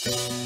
す